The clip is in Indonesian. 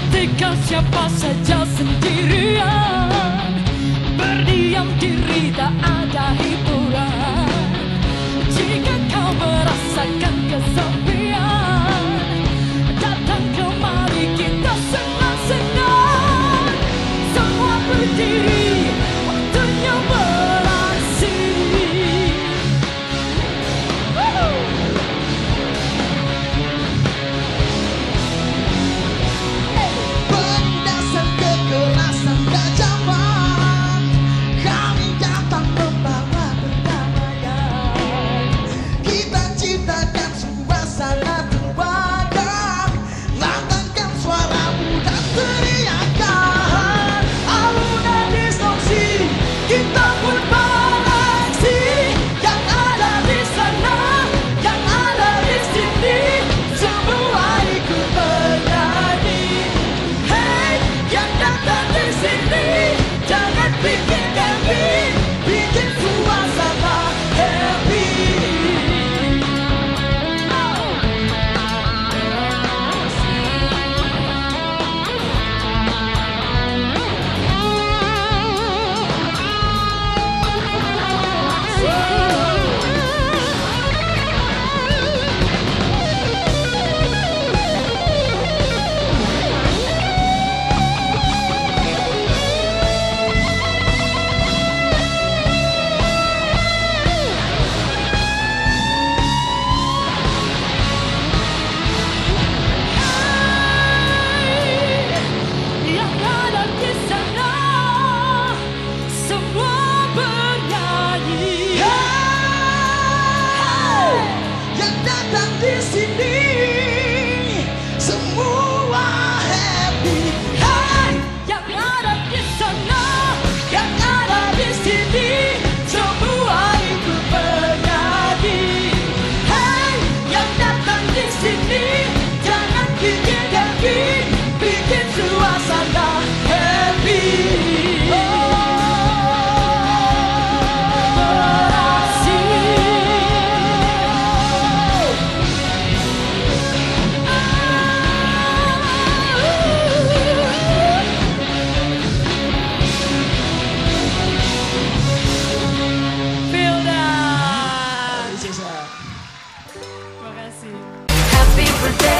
Ketika siapa saja sendirian Berdiam diri tak ada hiburan. Jika kau merasakan kesepian to be every day.